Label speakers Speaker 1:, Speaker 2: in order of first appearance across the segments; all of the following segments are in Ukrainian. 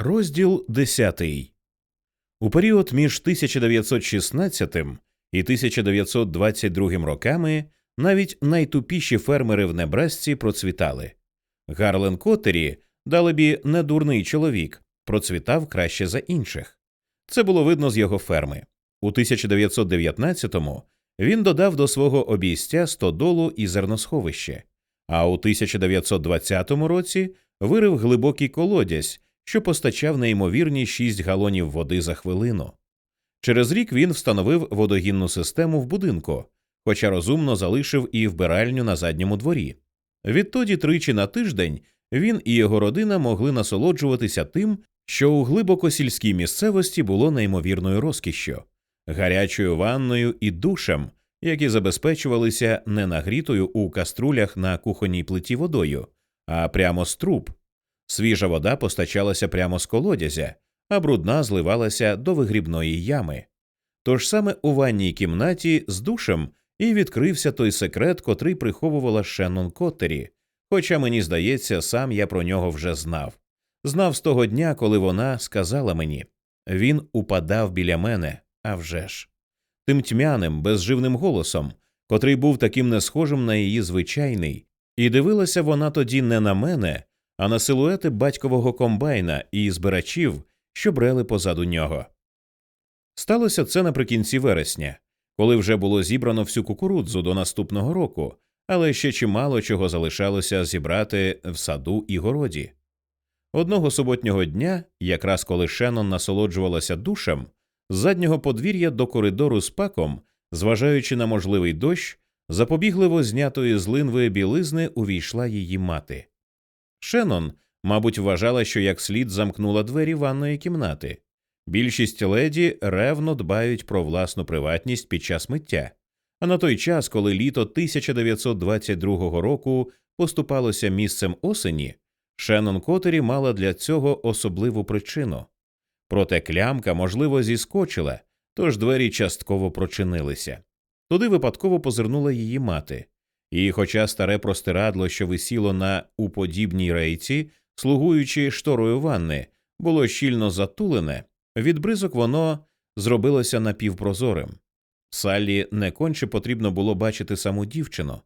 Speaker 1: Розділ 10. У період між 1916 і 1922 роками навіть найтупіші фермери в Небрасці процвітали. Гарлен Коттері, далебі, не дурний чоловік, процвітав краще за інших. Це було видно з його ферми. У 1919-му він додав до свого обійстя стодолу і зерносховище, а у 1920 році вирив глибокий колодязь що постачав неймовірні 6 галонів води за хвилину. Через рік він встановив водогінну систему в будинку, хоча розумно залишив і вбиральню на задньому дворі. Відтоді тричі на тиждень він і його родина могли насолоджуватися тим, що у глибоко сільській місцевості було неймовірною розкішшю, гарячою ванною і душем, які забезпечувалися не нагрітою у каструлях на кухонній плиті водою, а прямо з труб, Свіжа вода постачалася прямо з колодязя, а брудна зливалася до вигрібної ями. Тож саме у ванній кімнаті з душем і відкрився той секрет, котрий приховувала Шеннон Коттері, хоча мені здається, сам я про нього вже знав. Знав з того дня, коли вона сказала мені він упадав біля мене, а вже ж. Тим тьмяним, безживним голосом, котрий був таким не схожим на її звичайний, і дивилася вона тоді не на мене, а на силуети батькового комбайна і збирачів, що брели позаду нього. Сталося це наприкінці вересня, коли вже було зібрано всю кукурудзу до наступного року, але ще чимало чого залишалося зібрати в саду і городі. Одного суботнього дня, якраз коли Шеннон насолоджувалася душем, з заднього подвір'я до коридору з паком, зважаючи на можливий дощ, запобігливо знятої з линвої білизни увійшла її мати. Шеннон, мабуть, вважала, що як слід замкнула двері ванної кімнати. Більшість леді ревно дбають про власну приватність під час миття. А на той час, коли літо 1922 року поступалося місцем осені, Шеннон Котері мала для цього особливу причину. Проте клямка, можливо, зіскочила, тож двері частково прочинилися. Туди випадково позирнула її мати. І, хоча старе простирадло, що висіло на уподібній рейці, слугуючи шторою ванни, було щільно затулене, від бризок воно зробилося напівпрозорим. Саллі не конче потрібно було бачити саму дівчину.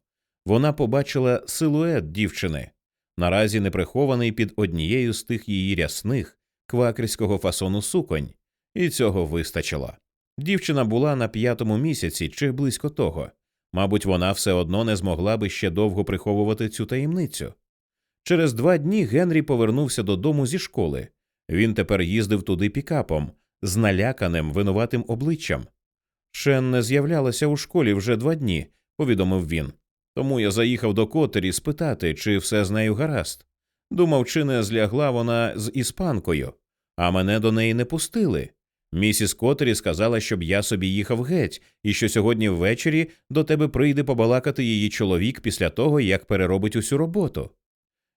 Speaker 1: Вона побачила силует дівчини, наразі не прихований під однією з тих її рясних квакерського фасону суконь, і цього вистачило. Дівчина була на п'ятому місяці чи близько того. Мабуть, вона все одно не змогла би ще довго приховувати цю таємницю. Через два дні Генрі повернувся додому зі школи. Він тепер їздив туди пікапом, з наляканим, винуватим обличчям. Шен не з'являлася у школі вже два дні, повідомив він. Тому я заїхав до Котері спитати, чи все з нею гаразд. Думав, чи не злягла вона з іспанкою, а мене до неї не пустили. Місіс Котері сказала, щоб я собі їхав геть, і що сьогодні ввечері до тебе прийде побалакати її чоловік після того, як переробить усю роботу.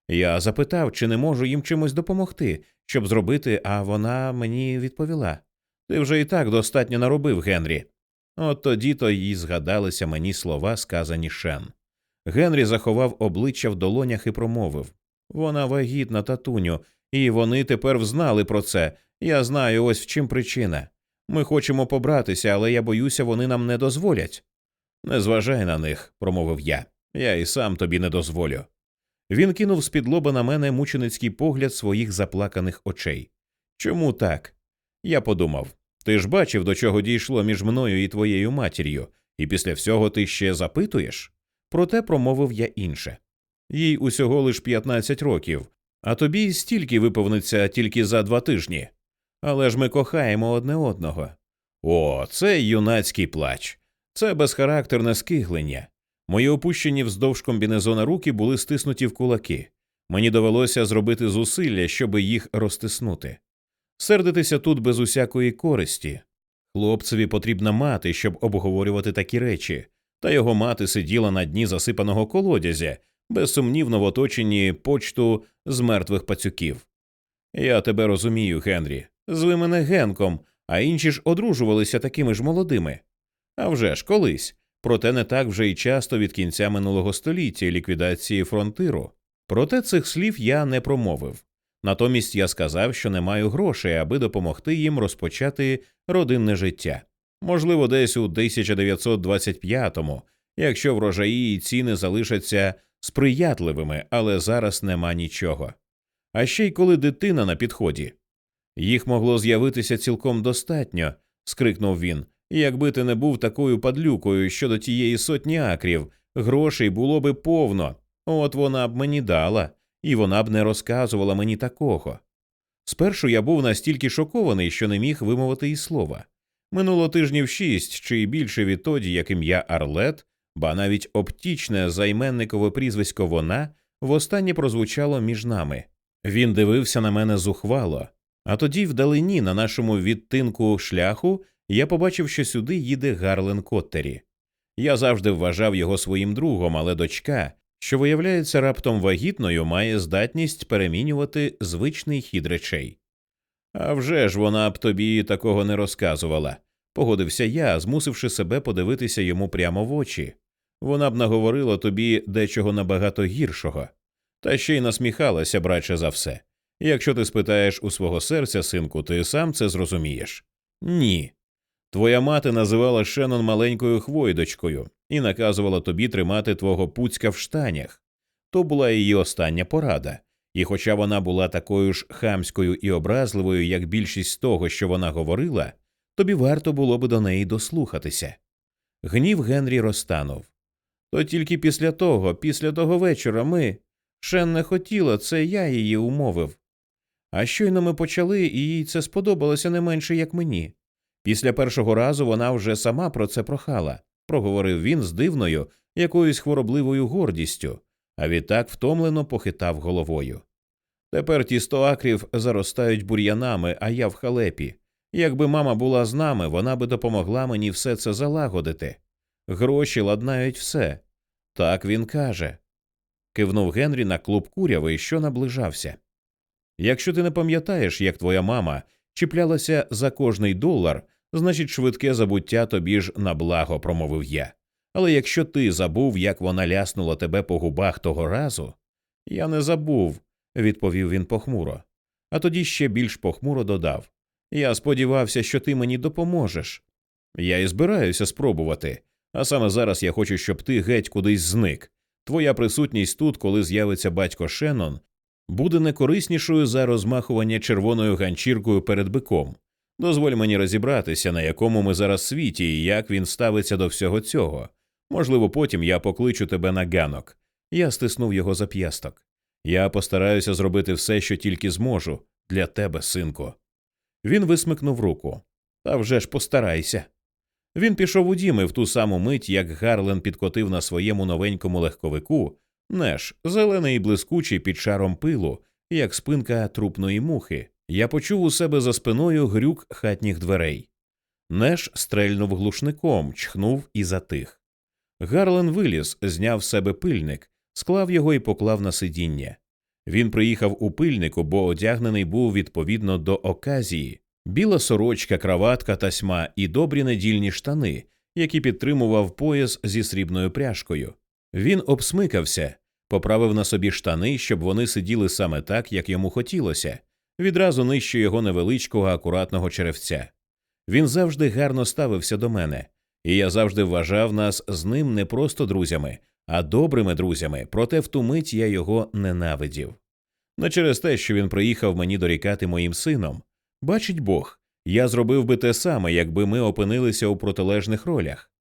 Speaker 1: Я запитав, чи не можу їм чимось допомогти, щоб зробити, а вона мені відповіла Ти вже і так достатньо наробив, Генрі. От тоді то їй згадалися мені слова, сказані Шен. Генрі заховав обличчя в долонях і промовив Вона вагітна, татуню, і вони тепер взнали про це. Я знаю, ось в чим причина. Ми хочемо побратися, але я боюся, вони нам не дозволять. Не зважай на них, промовив я. Я і сам тобі не дозволю. Він кинув з під лоба на мене мученицький погляд своїх заплаканих очей. Чому так? Я подумав ти ж бачив, до чого дійшло між мною і твоєю матір'ю, і після всього ти ще запитуєш? Проте промовив я інше. Їй усього лиш 15 років, а тобі стільки виповниться тільки за два тижні. Але ж ми кохаємо одне одного. О, це юнацький плач, це безхарактерне скиглення. Мої опущені вздовж комбінезона руки були стиснуті в кулаки. Мені довелося зробити зусилля, щоб їх розтиснути. Сердитися тут без усякої користі. Хлопцеві потрібна мати, щоб обговорювати такі речі, та його мати сиділа на дні засипаного колодязя, безсумнівно в оточенні почту з мертвих пацюків. Я тебе розумію, Генрі. Зви мене Генком, а інші ж одружувалися такими ж молодими. А вже ж колись, проте не так вже й часто від кінця минулого століття ліквідації фронтиру. Проте цих слів я не промовив. Натомість я сказав, що не маю грошей, аби допомогти їм розпочати родинне життя. Можливо, десь у 1925-му, якщо врожаї і ціни залишаться сприятливими, але зараз нема нічого. А ще й коли дитина на підході. Їх могло з'явитися цілком достатньо, скрикнув він. Якби ти не був такою падлюкою щодо тієї сотні акрів, грошей було би повно. От вона б мені дала, і вона б не розказувала мені такого. Спершу я був настільки шокований, що не міг вимовити і слова. Минуло тижнів шість чи більше відтоді, як ім'я Арлет, ба навіть оптічне займенникове прізвисько вона востаннє прозвучало між нами. Він дивився на мене зухвало, а тоді, вдалині, на нашому відтинку шляху, я побачив, що сюди їде Гарлен Коттері. Я завжди вважав його своїм другом, але дочка, що виявляється раптом вагітною, має здатність перемінювати звичний хід речей. «А вже ж вона б тобі такого не розказувала, погодився я, змусивши себе подивитися йому прямо в очі. Вона б наговорила тобі дечого набагато гіршого, та ще й насміхалася, браче, за все. Якщо ти спитаєш у свого серця, синку, ти сам це зрозумієш? Ні. Твоя мати називала Шеннон маленькою хвойдочкою і наказувала тобі тримати твого пуцька в штанях. То була її остання порада, і хоча вона була такою ж хамською і образливою, як більшість того, що вона говорила, тобі варто було би до неї дослухатися. Гнів Генрі розтанув. То тільки після того, після того вечора, ми. Шен не хотіла, це я її умовив. А щойно ми почали, і їй це сподобалося не менше, як мені. Після першого разу вона вже сама про це прохала, проговорив він з дивною, якоюсь хворобливою гордістю, а відтак втомлено похитав головою. Тепер ті сто акрів заростають бур'янами, а я в халепі. Якби мама була з нами, вона би допомогла мені все це залагодити. Гроші ладнають все. Так він каже. Кивнув Генрі на клуб курявий, що наближався. Якщо ти не пам'ятаєш, як твоя мама чіплялася за кожний долар, значить, швидке забуття тобі ж на благо, промовив я. Але якщо ти забув, як вона ляснула тебе по губах того разу, я не забув, відповів він похмуро. А тоді ще більш похмуро додав Я сподівався, що ти мені допоможеш. Я і збираюся спробувати, а саме зараз я хочу, щоб ти геть кудись зник. Твоя присутність тут, коли з'явиться батько Шеннон, буде не кориснішою за розмахування червоною ганчіркою перед биком. Дозволь мені розібратися, на якому ми зараз світі і як він ставиться до всього цього. Можливо, потім я покличу тебе на ганок. Я стиснув його зап'ясток. Я постараюся зробити все, що тільки зможу, для тебе, синку. Він висмикнув руку. Та вже ж постарайся. Він пішов у дім і в ту саму мить, як Гарлен підкотив на своєму новенькому легковику, неш, зелений і блискучий під шаром пилу, як спинка трупної мухи. Я почув у себе за спиною грюк хатніх дверей. Неш стрельнув глушником, чхнув і затих. Гарлен виліз, зняв з себе пильник, склав його і поклав на сидіння. Він приїхав у пильнику, бо одягнений був відповідно до оказії біла сорочка, краватка, тасьма і добрі недільні штани, які підтримував пояс зі срібною пряжкою. Він обсмикався, поправив на собі штани, щоб вони сиділи саме так, як йому хотілося, відразу нижче його невеличкого акуратного черевця. Він завжди гарно ставився до мене, і я завжди вважав нас з ним не просто друзями, а добрими друзями, проте в ту мить я його ненавидів. Не через те, що він приїхав мені дорікати моїм сином. Бачить Бог, я зробив би те саме, якби ми опинилися у протилежних ролях.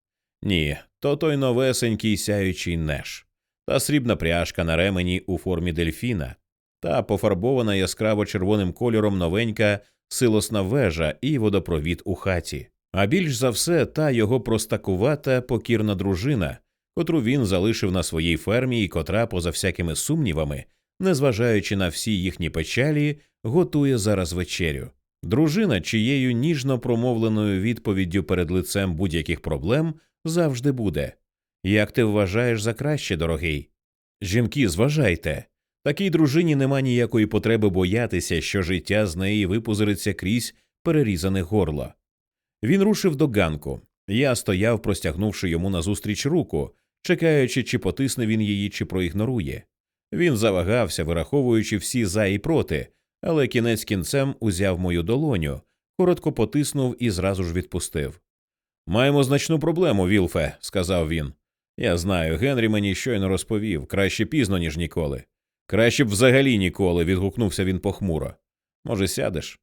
Speaker 1: Ні, то той новесенький сяючий неш, та срібна пряжка на ремені у формі дельфіна, та пофарбована яскраво червоним кольором новенька силосна вежа і водопровід у хаті. А більш за все, та його простакувата покірна дружина, котру він залишив на своїй фермі і котра, поза всякими сумнівами, незважаючи на всі їхні печалі, готує зараз вечерю. Дружина, чиєю ніжно промовленою відповіддю перед лицем будь-яких проблем завжди буде. Як ти вважаєш за краще, дорогий? Жінки, зважайте. Такій дружині нема ніякої потреби боятися, що життя з неї випузириться крізь перерізане горло. Він рушив до ганку. Я стояв, простягнувши йому назустріч руку, чекаючи, чи потисне він її, чи проігнорує. Він завагався, вираховуючи всі за і проти, але кінець кінцем узяв мою долоню, коротко потиснув і зразу ж відпустив. Маємо значну проблему, Вілфе, сказав він. Я знаю, Генрі мені щойно розповів краще пізно, ніж ніколи. Краще б взагалі ніколи, відгукнувся він похмуро. Може, сядеш?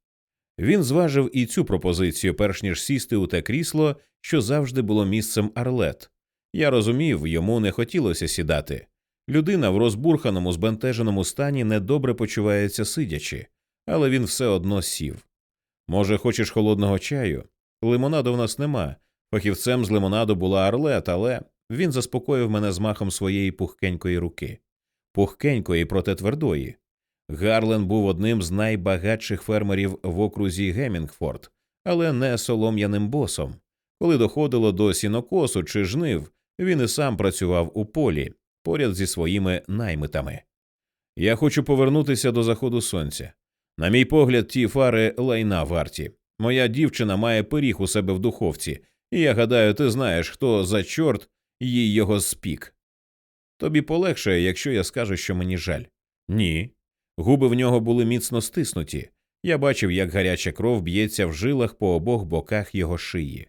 Speaker 1: Він зважив і цю пропозицію, перш ніж сісти у те крісло, що завжди було місцем Арлет. Я розумів, йому не хотілося сідати. Людина в розбурханому, збентеженому стані недобре почувається сидячи, але він все одно сів. Може, хочеш холодного чаю? Лимонаду в нас нема. Фахівцем з лимонаду була Арлет, але він заспокоїв мене змахом своєї пухкенької руки. Пухкенької, проте твердої. Гарлен був одним з найбагатших фермерів в окрузі Гемінгфорд, але не солом'яним босом. Коли доходило до сінокосу чи жнив, він і сам працював у полі поряд зі своїми наймитами. Я хочу повернутися до заходу сонця. На мій погляд, ті фари лайна варті. Моя дівчина має пиріг у себе в духовці, і я гадаю, ти знаєш, хто за чорт їй його спік. Тобі полегшає, якщо я скажу, що мені жаль. Ні. Губи в нього були міцно стиснуті. Я бачив, як гаряча кров б'ється в жилах по обох боках його шиї.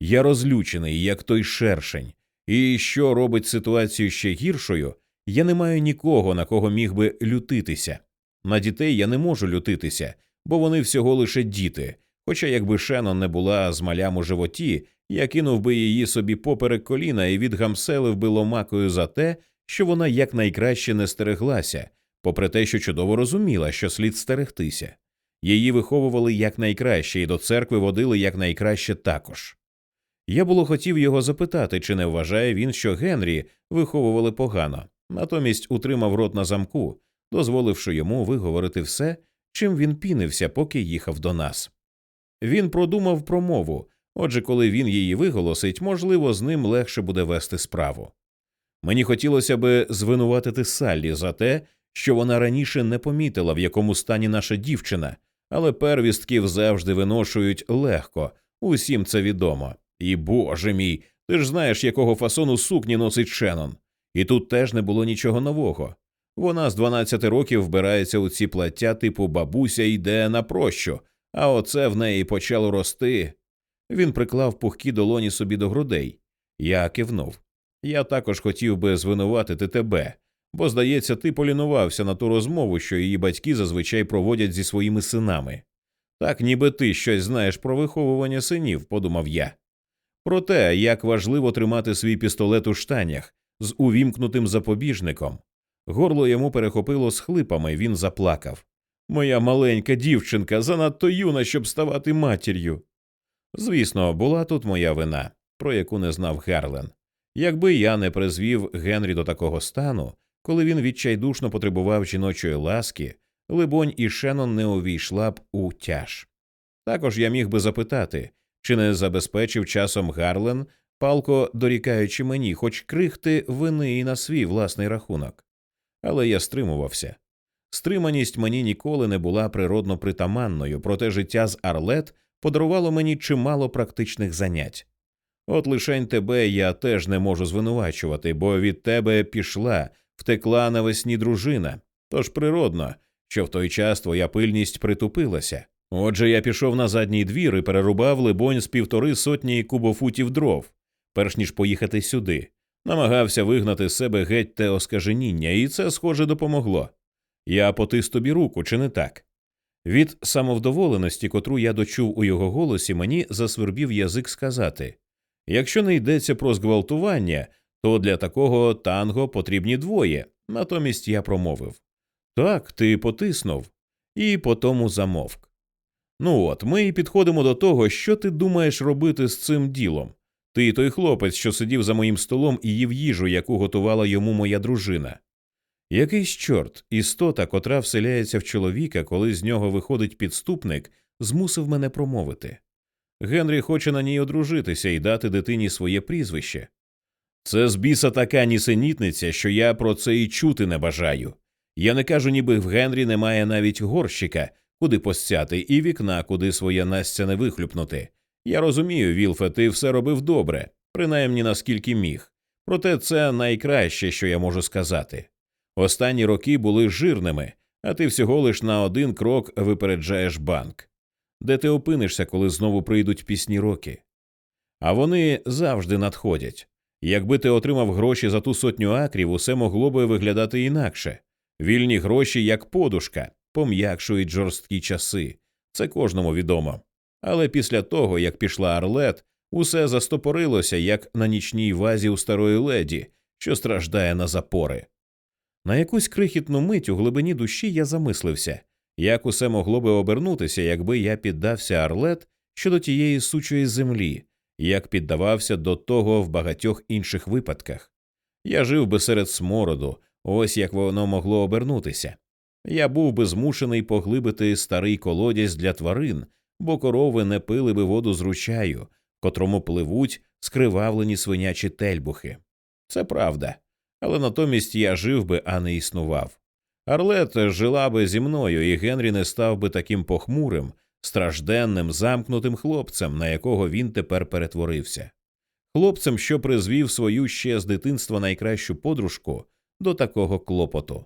Speaker 1: Я розлючений, як той шершень, і що робить ситуацію ще гіршою, я не маю нікого, на кого міг би лютитися. На дітей я не можу лютитися, бо вони всього лише діти. Хоча, якби Шенон не була з малям у животі, я кинув би її собі поперек коліна і відгамселив би ломакою за те, що вона якнайкраще не стереглася, попри те, що чудово розуміла, що слід стерегтися. Її виховували якнайкраще і до церкви водили якнайкраще також. Я було хотів його запитати, чи не вважає він, що Генрі виховували погано, натомість утримав рот на замку, дозволивши йому виговорити все, чим він пінився, поки їхав до нас. Він продумав промову, отже, коли він її виголосить, можливо, з ним легше буде вести справу. Мені хотілося би звинуватити Саллі за те, що вона раніше не помітила, в якому стані наша дівчина, але первістків завжди виношують легко, усім це відомо. І боже мій, ти ж знаєш, якого фасону сукні носить Шеннон. І тут теж не було нічого нового. Вона з 12 років вбирається у ці плаття типу бабуся йде на прощу, а оце в неї почало рости. Він приклав пухкі долоні собі до грудей. Я кивнув. Я також хотів би звинуватити тебе, бо, здається, ти полінувався на ту розмову, що її батьки зазвичай проводять зі своїми синами. Так, ніби ти щось знаєш про виховування синів, подумав я. Про те, як важливо тримати свій пістолет у штанях з увімкнутим запобіжником. Горло йому перехопило з хлипами, він заплакав. Моя маленька дівчинка занадто юна, щоб ставати матір'ю. Звісно, була тут моя вина, про яку не знав Гарлен. Якби я не призвів Генрі до такого стану, коли він відчайдушно потребував жіночої ласки, либонь, і Шенон не увійшла б у тяж. Також я міг би запитати, чи не забезпечив часом Гарлен, палко дорікаючи мені, хоч крихти вини і на свій власний рахунок. Але я стримувався. Стриманість мені ніколи не була природно притаманною, проте життя з Арлет подарувало мені чимало практичних занять. От лишень тебе я теж не можу звинувачувати, бо від тебе пішла, втекла навесні дружина. Тож природно, що в той час твоя пильність притупилася. Отже, я пішов на задній двір і перерубав, либонь, з півтори сотні кубофутів дров, перш ніж поїхати сюди. Намагався вигнати з себе геть те оскаженіння, і це, схоже, допомогло. Я потис тобі руку, чи не так? Від самовдоволеності, котру я дочув у його голосі, мені засвербів язик сказати якщо не йдеться про зґвалтування, то для такого танго потрібні двоє. Натомість я промовив так, ти потиснув, і потому замовк. Ну от, ми і підходимо до того, що ти думаєш робити з цим ділом. Ти той хлопець, що сидів за моїм столом і їв їжу, яку готувала йому моя дружина. Якийсь чорт, істота, котра вселяється в чоловіка, коли з нього виходить підступник, змусив мене промовити. Генрі хоче на ній одружитися і дати дитині своє прізвище. Це з біса така нісенітниця, що я про це і чути не бажаю. Я не кажу, ніби в Генрі немає навіть горщика, куди постяти, і вікна, куди своє настя не вихлюпнути. Я розумію, Вілфе, ти все робив добре, принаймні наскільки міг. Проте це найкраще, що я можу сказати. Останні роки були жирними, а ти всього лиш на один крок випереджаєш банк. Де ти опинишся, коли знову прийдуть пісні роки? А вони завжди надходять. Якби ти отримав гроші за ту сотню акрів, усе могло би виглядати інакше. Вільні гроші, як подушка, пом'якшують жорсткі часи. Це кожному відомо. Але після того, як пішла Арлет, усе застопорилося, як на нічній вазі у старої леді, що страждає на запори. На якусь крихітну мить у глибині душі я замислився, як усе могло би обернутися, якби я піддався Арлет щодо тієї сучої землі, як піддавався до того в багатьох інших випадках. Я жив би серед смороду, ось як воно могло обернутися. Я був би змушений поглибити старий колодязь для тварин, бо корови не пили би воду з ручаю, котрому пливуть скривавлені свинячі тельбухи. Це правда, але натомість я жив би, а не існував. Арлет жила би зі мною, і Генрі не став би таким похмурим, стражденним, замкнутим хлопцем, на якого він тепер перетворився. Хлопцем, що призвів свою ще з дитинства найкращу подружку до такого клопоту.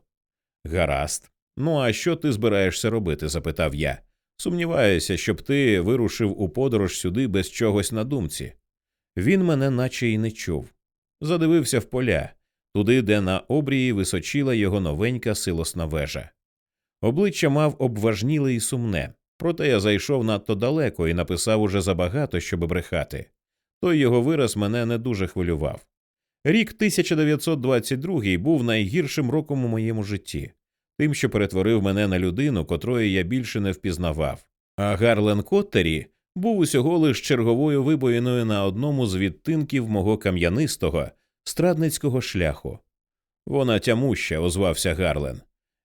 Speaker 1: Гаразд. Ну, а що ти збираєшся робити? запитав я. Сумніваюся, щоб ти вирушив у подорож сюди без чогось на думці. Він мене наче й не чув. Задивився в поля, туди, де на обрії височила його новенька силосна вежа. Обличчя мав обважніле і сумне, проте я зайшов надто далеко і написав уже забагато, щоб брехати. Той його вираз мене не дуже хвилював. Рік 1922 був найгіршим роком у моєму житті, тим, що перетворив мене на людину, котрої я більше не впізнавав. А Гарлен Коттері був усього лиш черговою вибоїною на одному з відтинків мого кам'янистого страдницького шляху. Вона тямуща, озвався Гарлен.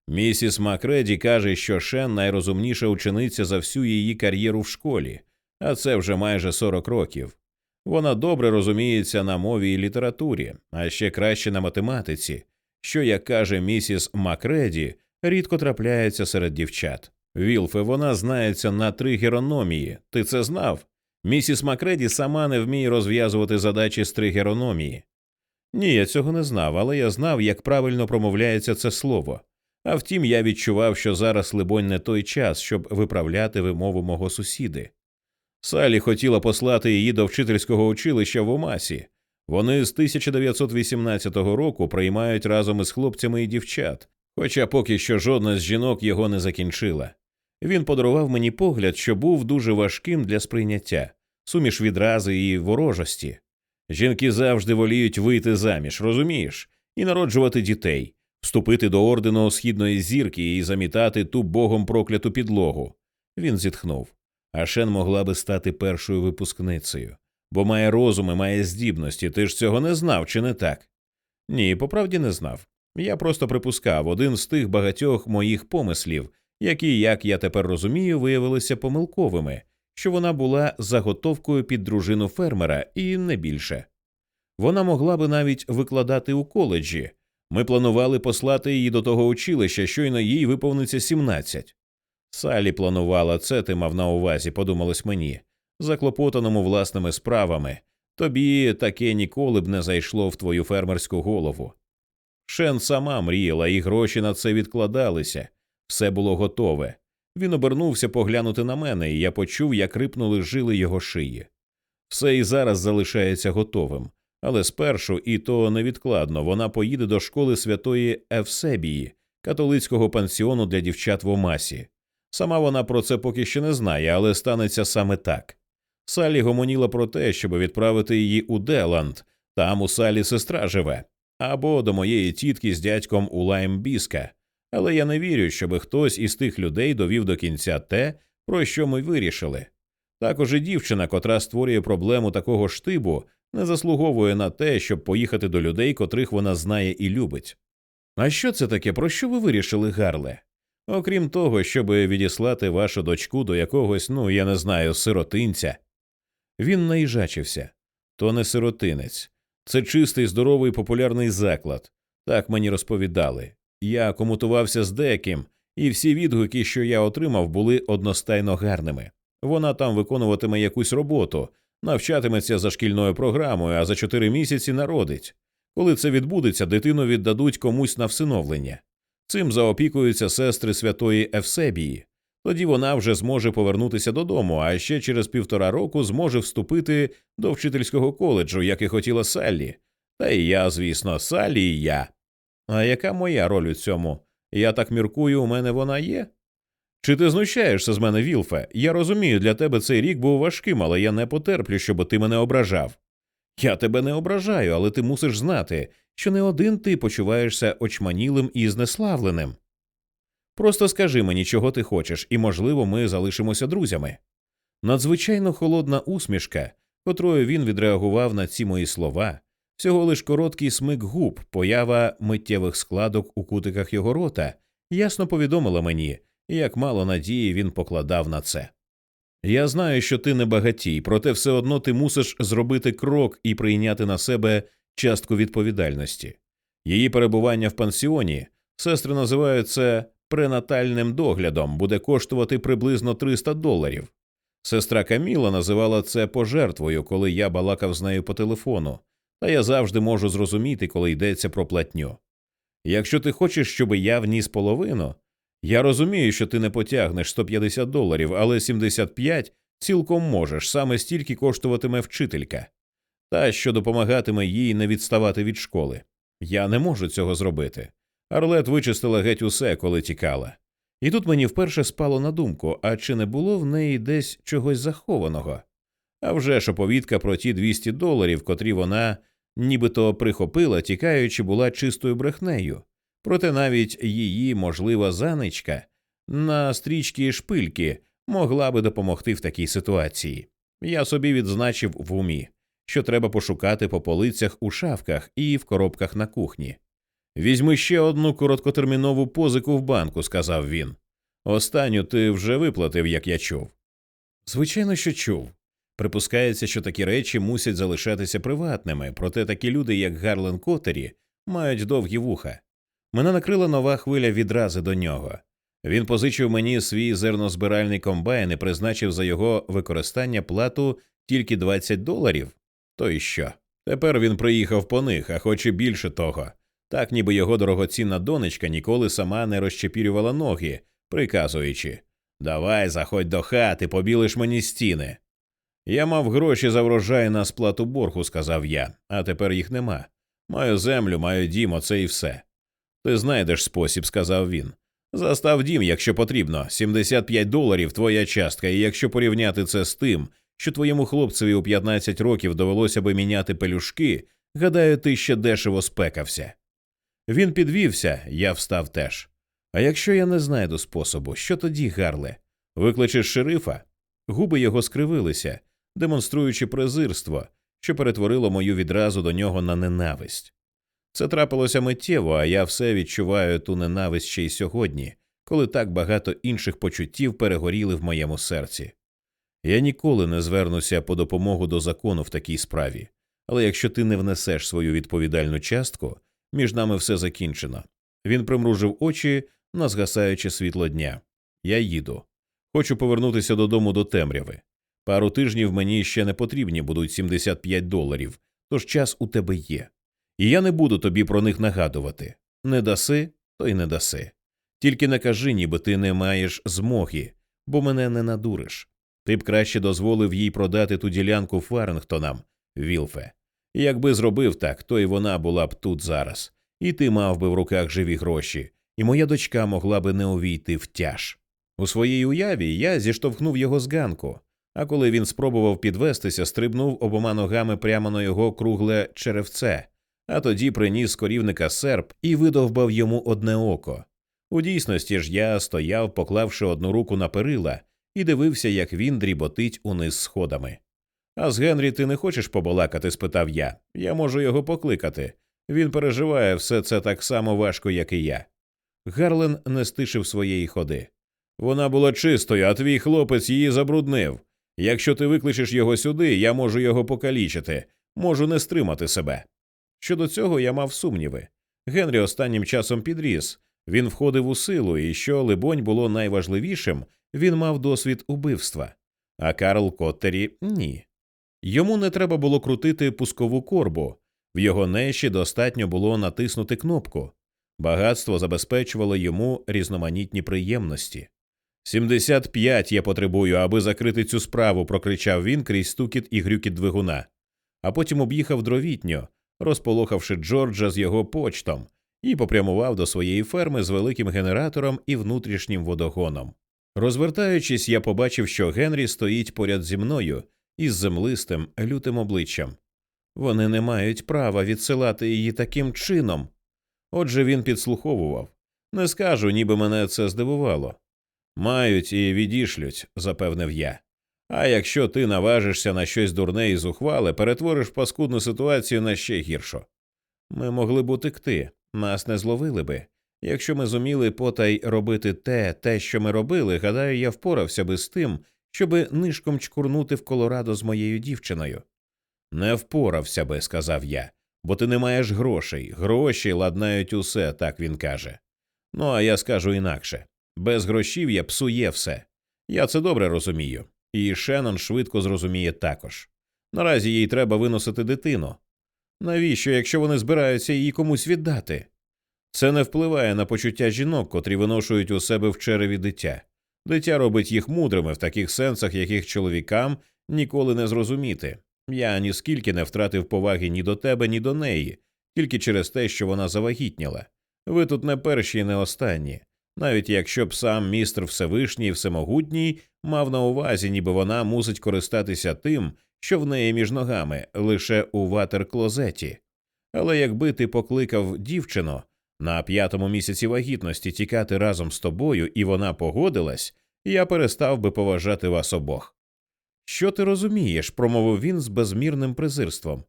Speaker 1: Місіс Макреді каже, що Шен найрозумніша учениця за всю її кар'єру в школі, а це вже майже 40 років. Вона добре розуміється на мові і літературі, а ще краще на математиці, що, як каже місіс Макреді, рідко трапляється серед дівчат. Вілфе, вона знається на тригерономії. Ти це знав? Місіс Макреді сама не вміє розв'язувати задачі з тригерономії. Ні, я цього не знав, але я знав, як правильно промовляється це слово. А втім, я відчував, що зараз, либонь, не той час, щоб виправляти вимову мого сусіди. Салі хотіла послати її до вчительського училища в Омасі. Вони з 1918 року приймають разом із хлопцями і дівчат, хоча поки що жодна з жінок його не закінчила. Він подарував мені погляд, що був дуже важким для сприйняття, суміш відрази і ворожості. Жінки завжди воліють вийти заміж, розумієш, і народжувати дітей, вступити до ордену східної зірки і замітати ту богом прокляту підлогу. Він зітхнув. Ашен могла би стати першою випускницею, бо має розум і має здібності. Ти ж цього не знав, чи не так? Ні, по правді не знав. Я просто припускав один з тих багатьох моїх помислів, які, як я тепер розумію, виявилися помилковими, що вона була заготовкою під дружину фермера і не більше. Вона могла би навіть викладати у коледжі. Ми планували послати її до того училища, щойно їй виповниться 17. Салі планувала це, ти мав на увазі, подумалось мені, заклопотаному власними справами. Тобі таке ніколи б не зайшло в твою фермерську голову. Шен сама мріяла, і гроші на це відкладалися, все було готове. Він обернувся поглянути на мене, і я почув, як рипнули жили його шиї. Все і зараз залишається готовим, але спершу, і то невідкладно, вона поїде до школи святої Евсебії, католицького пансіону для дівчат в Омасі. Сама вона про це поки що не знає, але станеться саме так. Салі гомоніла про те, щоб відправити її у Деланд, там у Салі сестра живе, або до моєї тітки з дядьком у Лаймбіска. Але я не вірю, щоб хтось із тих людей довів до кінця те, про що ми вирішили. Також і дівчина, котра створює проблему такого штибу, не заслуговує на те, щоб поїхати до людей, котрих вона знає і любить. А що це таке, про що ви вирішили, Гарле? Окрім того, щоб відіслати вашу дочку до якогось, ну я не знаю, сиротинця. Він наїжачився то не сиротинець, це чистий, здоровий популярний заклад. Так мені розповідали. Я комутувався з деяким, і всі відгуки, що я отримав, були одностайно гарними. Вона там виконуватиме якусь роботу, навчатиметься за шкільною програмою, а за чотири місяці народить. Коли це відбудеться, дитину віддадуть комусь на всиновлення. Цим заопікуються сестри святої Евсебії. Тоді вона вже зможе повернутися додому, а ще через півтора року зможе вступити до вчительського коледжу, як і хотіла Саллі. Та і я, звісно, Саллі і я. А яка моя роль у цьому? Я так міркую, у мене вона є? Чи ти знущаєшся з мене, Вілфе? Я розумію, для тебе цей рік був важким, але я не потерплю, щоб ти мене ображав. Я тебе не ображаю, але ти мусиш знати, що не один ти почуваєшся очманілим і знеславленим. Просто скажи мені, чого ти хочеш, і, можливо, ми залишимося друзями. Надзвичайно холодна усмішка, котрою він відреагував на ці мої слова, всього лиш короткий смик губ, поява миттєвих складок у кутиках його рота, ясно повідомила мені, як мало надії він покладав на це. Я знаю, що ти не багатій, проте все одно ти мусиш зробити крок і прийняти на себе частку відповідальності. Її перебування в пансіоні сестри називають це пренатальним доглядом, буде коштувати приблизно 300 доларів. Сестра Каміла називала це пожертвою, коли я балакав з нею по телефону, та я завжди можу зрозуміти, коли йдеться про платню. Якщо ти хочеш, щоб я вніс половину, я розумію, що ти не потягнеш 150 доларів, але 75 цілком можеш, саме стільки коштуватиме вчителька, та що допомагатиме їй не відставати від школи. Я не можу цього зробити. Арлет вичистила геть усе, коли тікала. І тут мені вперше спало на думку, а чи не було в неї десь чогось захованого? А вже ж оповідка про ті 200 доларів, котрі вона нібито прихопила, тікаючи, була чистою брехнею. Проте навіть її можлива заничка на стрічки шпильки могла би допомогти в такій ситуації. Я собі відзначив в умі, що треба пошукати по полицях у шафках і в коробках на кухні. Візьми ще одну короткотермінову позику в банку, сказав він. Останню ти вже виплатив, як я чув. Звичайно, що чув. Припускається, що такі речі мусять залишатися приватними, проте такі люди, як Гарлен Коттері, мають довгі вуха. Мене накрила нова хвиля відрази до нього. Він позичив мені свій зернозбиральний комбайн і призначив за його використання плату тільки 20 доларів. То й що? Тепер він приїхав по них, а хоч і більше того. Так ніби його дорогоцінна донечка ніколи сама не розчепірювала ноги, приказуючи Давай, заходь до хати, побілиш мені стіни. Я мав гроші за врожай на сплату боргу, сказав я, а тепер їх нема. Маю землю, маю дім, оце і все. Ти знайдеш спосіб, сказав він. Застав дім, якщо потрібно, 75 доларів твоя частка, і якщо порівняти це з тим, що твоєму хлопцеві у 15 років довелося би міняти пелюшки, гадаю, ти ще дешево спекався. Він підвівся, я встав теж. А якщо я не знайду способу, що тоді, Гарле? Викличеш шерифа? Губи його скривилися, демонструючи презирство, що перетворило мою відразу до нього на ненависть. Це трапилося миттєво, а я все відчуваю ту ненависть ще й сьогодні, коли так багато інших почуттів перегоріли в моєму серці. Я ніколи не звернуся по допомогу до закону в такій справі, але якщо ти не внесеш свою відповідальну частку, між нами все закінчено. Він примружив очі на згасаюче світло дня. Я їду. Хочу повернутися додому до темряви. Пару тижнів мені ще не потрібні будуть 75 доларів, тож час у тебе є. І я не буду тобі про них нагадувати не даси, то й не даси. Тільки не кажи, ніби ти не маєш змоги, бо мене не надуриш. Ти б краще дозволив їй продати ту ділянку Фарингтонам, Вілфе. Якби зробив так, то й вона була б тут зараз, і ти мав би в руках живі гроші, і моя дочка могла би не увійти в тяж. У своїй уяві я зіштовхнув його з ганку, а коли він спробував підвестися, стрибнув обома ногами прямо на його кругле черевце, а тоді приніс корівника серп і видовбав йому одне око. У дійсності ж я стояв, поклавши одну руку на перила, і дивився, як він дріботить униз сходами. А з Генрі ти не хочеш побалакати? спитав я. Я можу його покликати. Він переживає все це так само важко, як і я. Гарлен не стишив своєї ходи. Вона була чистою, а твій хлопець її забруднив. Якщо ти викличеш його сюди, я можу його покалічити, можу не стримати себе. Щодо цього я мав сумніви. Генрі останнім часом підріс, він входив у силу, і що, либонь, було найважливішим, він мав досвід убивства, а Карл Коттері ні. Йому не треба було крутити пускову корбу, в його неші достатньо було натиснути кнопку. Багатство забезпечувало йому різноманітні приємності. Сімдесят п'ять я потребую, аби закрити цю справу, прокричав він крізь стукіт і грюкіт двигуна, а потім об'їхав дровітньо, розполохавши Джорджа з його почтом, і попрямував до своєї ферми з великим генератором і внутрішнім водогоном. Розвертаючись, я побачив, що Генрі стоїть поряд зі мною із землистим, лютим обличчям. Вони не мають права відсилати її таким чином. Отже, він підслуховував. Не скажу, ніби мене це здивувало. Мають і відішлють, запевнив я. А якщо ти наважишся на щось дурне і зухвале, перетвориш паскудну ситуацію на ще гіршу. Ми могли б утекти, нас не зловили би. Якщо ми зуміли потай робити те, те, що ми робили, гадаю, я впорався би з тим, щоби нишком чкурнути в Колорадо з моєю дівчиною. Не впорався би, сказав я, бо ти не маєш грошей. Гроші ладнають усе, так він каже. Ну, а я скажу інакше без грошів'я псує все. Я це добре розумію, і Шеннон швидко зрозуміє також. Наразі їй треба виносити дитину. Навіщо, якщо вони збираються її комусь віддати? Це не впливає на почуття жінок, котрі виношують у себе в череві дитя. Дитя робить їх мудрими в таких сенсах, яких чоловікам ніколи не зрозуміти. Я ніскільки не втратив поваги ні до тебе, ні до неї, тільки через те, що вона завагітніла. Ви тут не перші і не останні, навіть якщо б сам містер Всевишній і Всемогутній мав на увазі, ніби вона мусить користатися тим, що в неї між ногами, лише у ватер-клозеті. Але якби ти покликав дівчину на п'ятому місяці вагітності тікати разом з тобою, і вона погодилась, я перестав би поважати вас обох. Що ти розумієш? промовив він з безмірним презирством.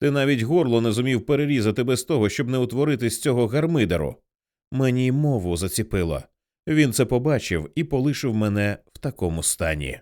Speaker 1: Ти навіть горло не зумів перерізати без того, щоб не утворити з цього гармидеру. Мені мову заціпило. Він це побачив і полишив мене в такому стані.